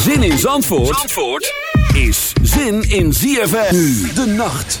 Zin in Zandvoort, Zandvoort is zin in ZFM. Nu de nacht.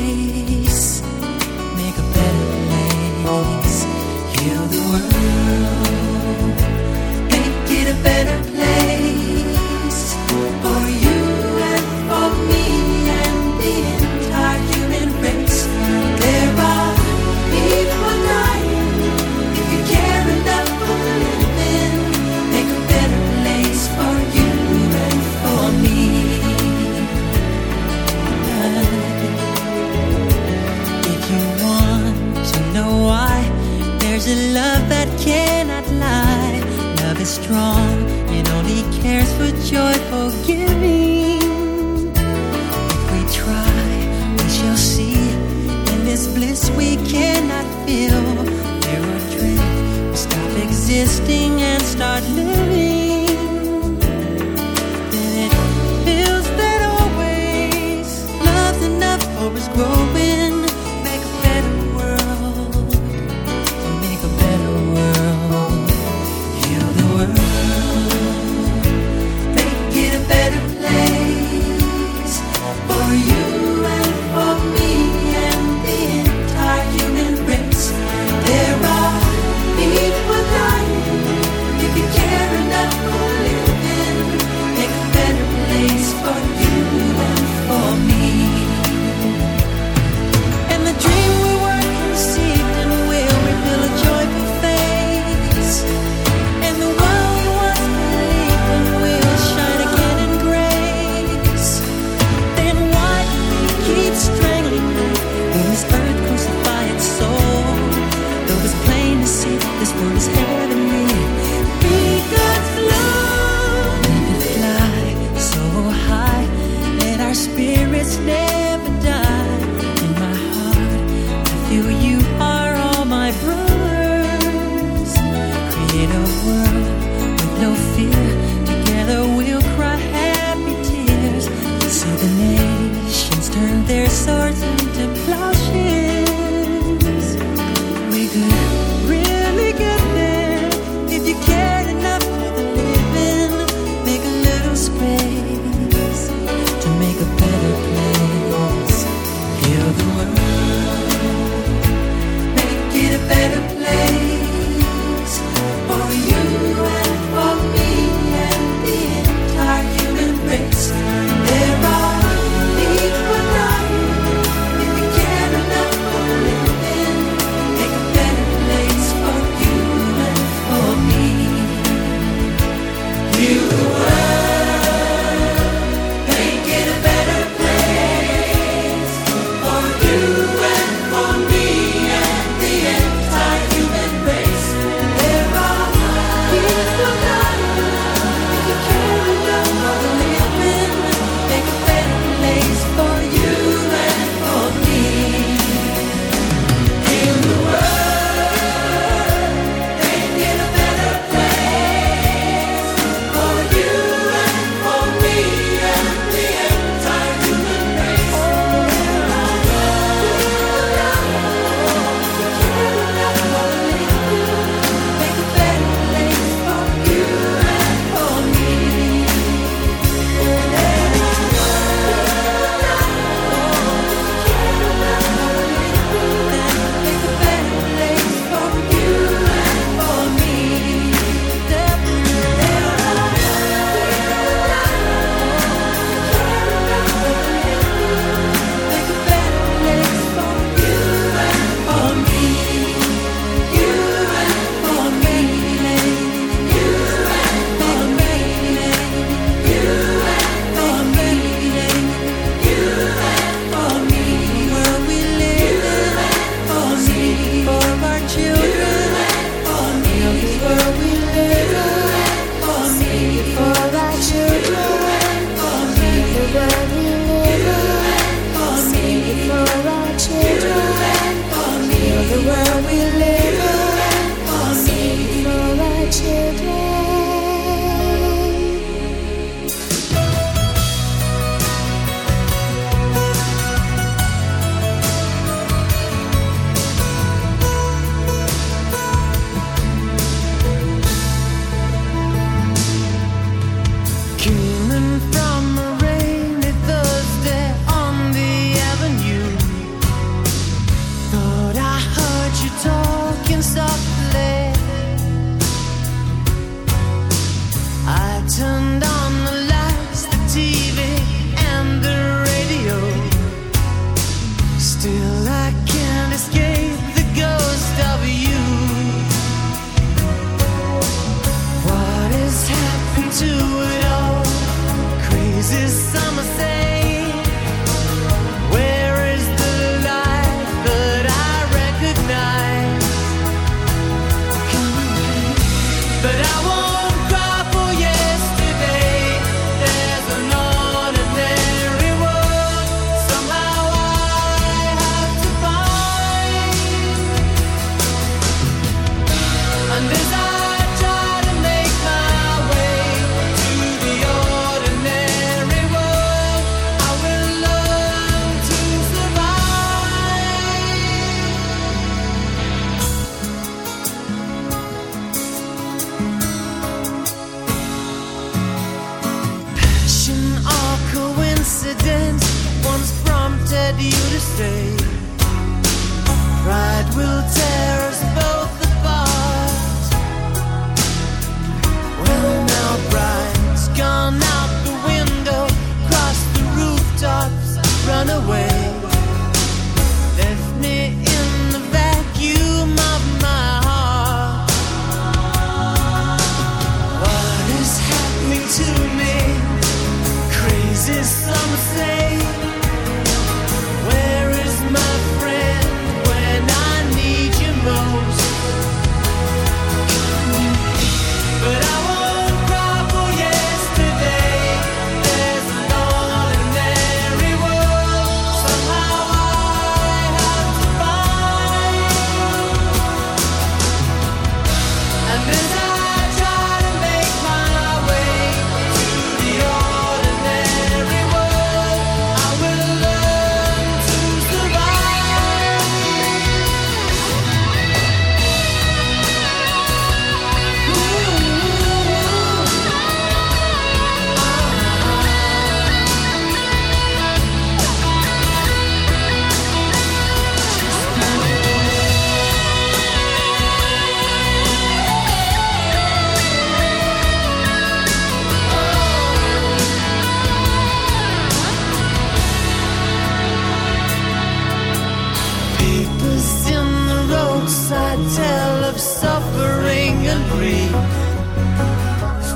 listening.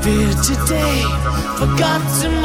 disappeared today, tomorrow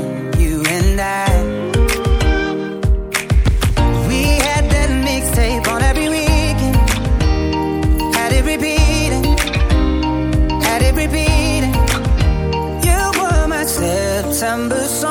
December song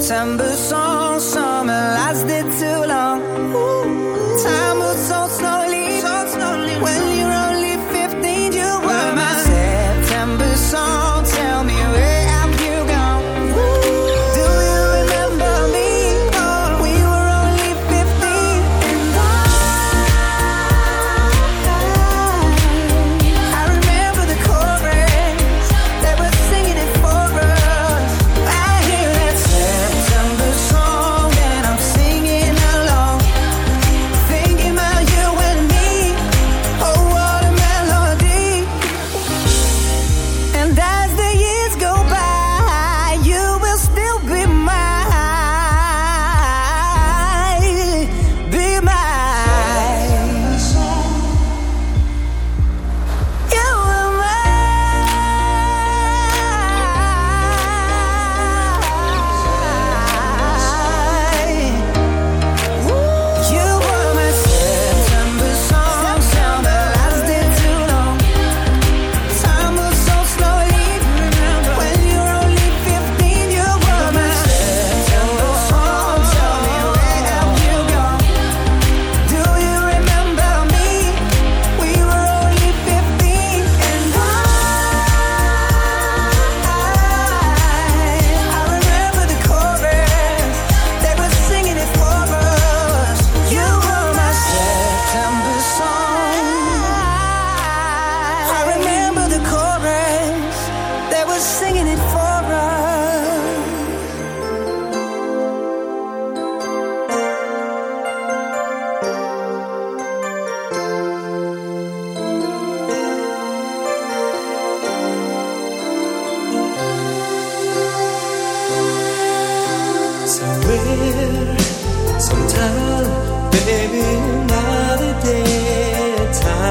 September song,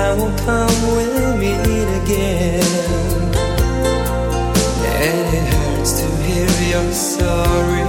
now will come, we'll meet again. And it hurts to hear you're sorry.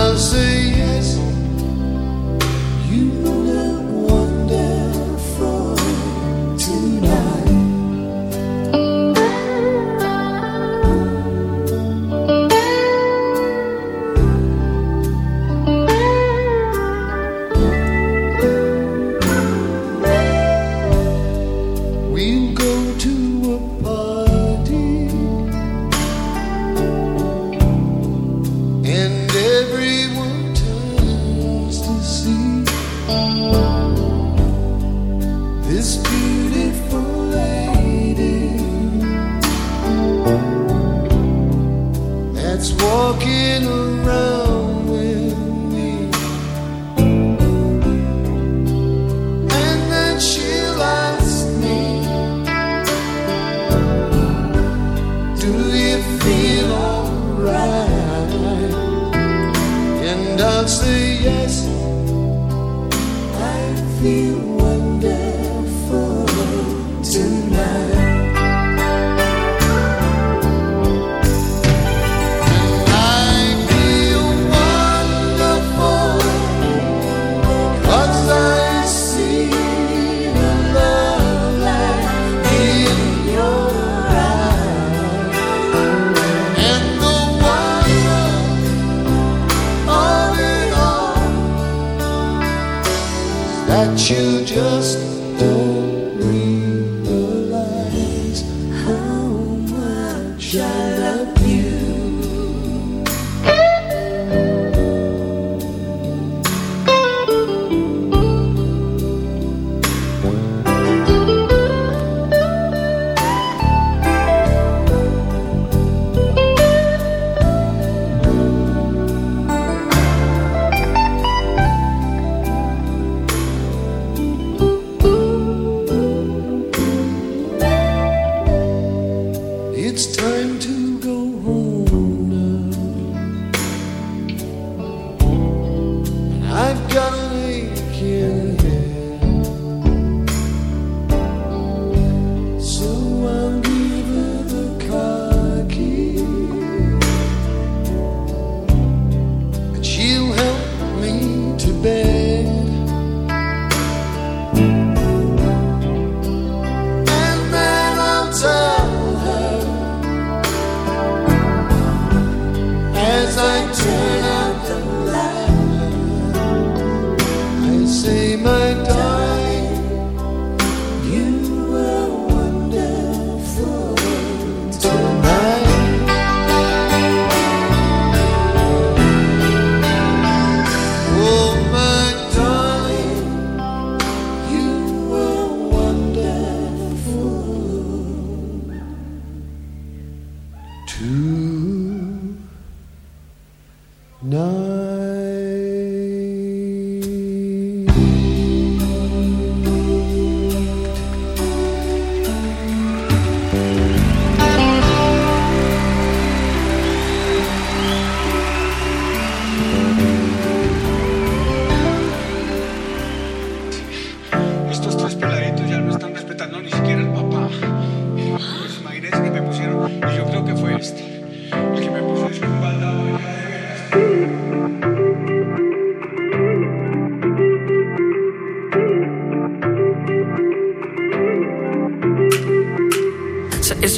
dancing.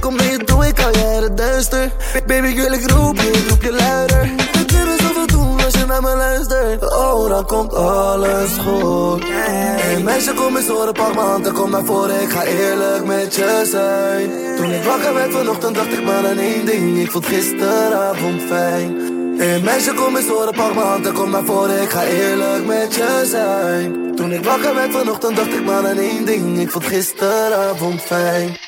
Komt mee, doe ik al het duister. Baby, ik roep je, roep je luider. We kunnen zoveel doen als je naar me luistert. Oh, dan komt alles goed. Hey meisje, kom eens horen, pak m'n kom naar voren. Ik ga eerlijk met je zijn. Toen ik wakker werd vanochtend, dacht ik maar aan één ding. Ik vond gisteravond fijn. Hey meisje, kom eens horen, pak m'n kom naar voren. Ik ga eerlijk met je zijn. Toen ik wakker werd vanochtend, dacht ik maar aan één ding. Ik vond gisteravond fijn.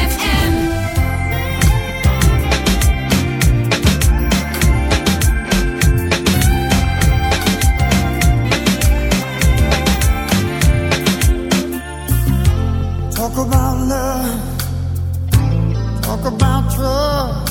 Talk about love. Talk about trust.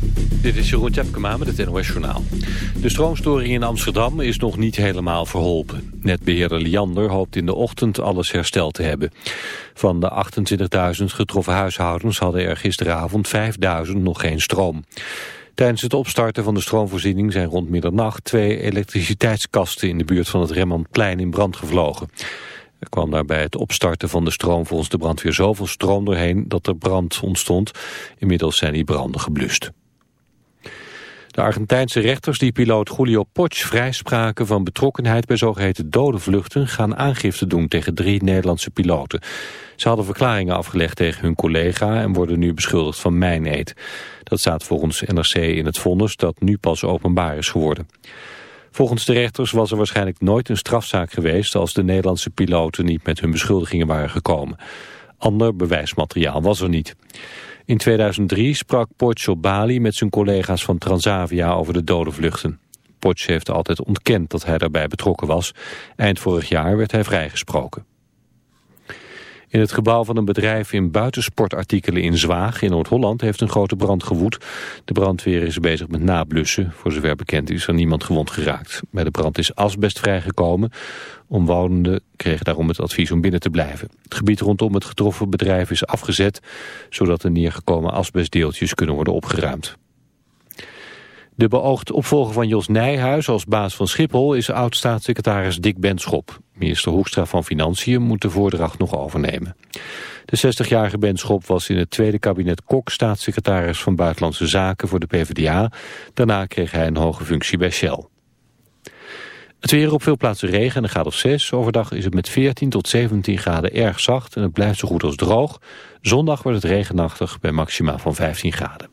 Dit is Jeroen Tjepkema met het NOS Journaal. De stroomstoring in Amsterdam is nog niet helemaal verholpen. Netbeheerder Liander hoopt in de ochtend alles hersteld te hebben. Van de 28.000 getroffen huishoudens hadden er gisteravond 5.000 nog geen stroom. Tijdens het opstarten van de stroomvoorziening zijn rond middernacht twee elektriciteitskasten in de buurt van het Rembrandtplein in brand gevlogen. Er kwam daarbij het opstarten van de stroom volgens de brandweer zoveel stroom doorheen dat er brand ontstond. Inmiddels zijn die branden geblust. De Argentijnse rechters die piloot Julio Poch vrijspraken van betrokkenheid bij zogeheten dode vluchten gaan aangifte doen tegen drie Nederlandse piloten. Ze hadden verklaringen afgelegd tegen hun collega en worden nu beschuldigd van mijneed. Dat staat volgens NRC in het vonnis dat nu pas openbaar is geworden. Volgens de rechters was er waarschijnlijk nooit een strafzaak geweest als de Nederlandse piloten niet met hun beschuldigingen waren gekomen. Ander bewijsmateriaal was er niet. In 2003 sprak Poch op Bali met zijn collega's van Transavia over de dode vluchten. Heeft altijd ontkend dat hij daarbij betrokken was. Eind vorig jaar werd hij vrijgesproken. In het gebouw van een bedrijf in buitensportartikelen in Zwaag in Noord-Holland heeft een grote brand gewoed. De brandweer is bezig met nablussen. Voor zover bekend is er niemand gewond geraakt. Bij de brand is asbest vrijgekomen. Omwonenden kregen daarom het advies om binnen te blijven. Het gebied rondom het getroffen bedrijf is afgezet, zodat de neergekomen asbestdeeltjes kunnen worden opgeruimd. De beoogd opvolger van Jos Nijhuis als baas van Schiphol is oud-staatssecretaris Dick Benschop. Minister Hoekstra van Financiën moet de voordracht nog overnemen. De 60-jarige Benschop was in het tweede kabinet Kok staatssecretaris van Buitenlandse Zaken voor de PvdA. Daarna kreeg hij een hoge functie bij Shell. Het weer op veel plaatsen regen en een graad of 6. Overdag is het met 14 tot 17 graden erg zacht en het blijft zo goed als droog. Zondag wordt het regenachtig bij maxima van 15 graden.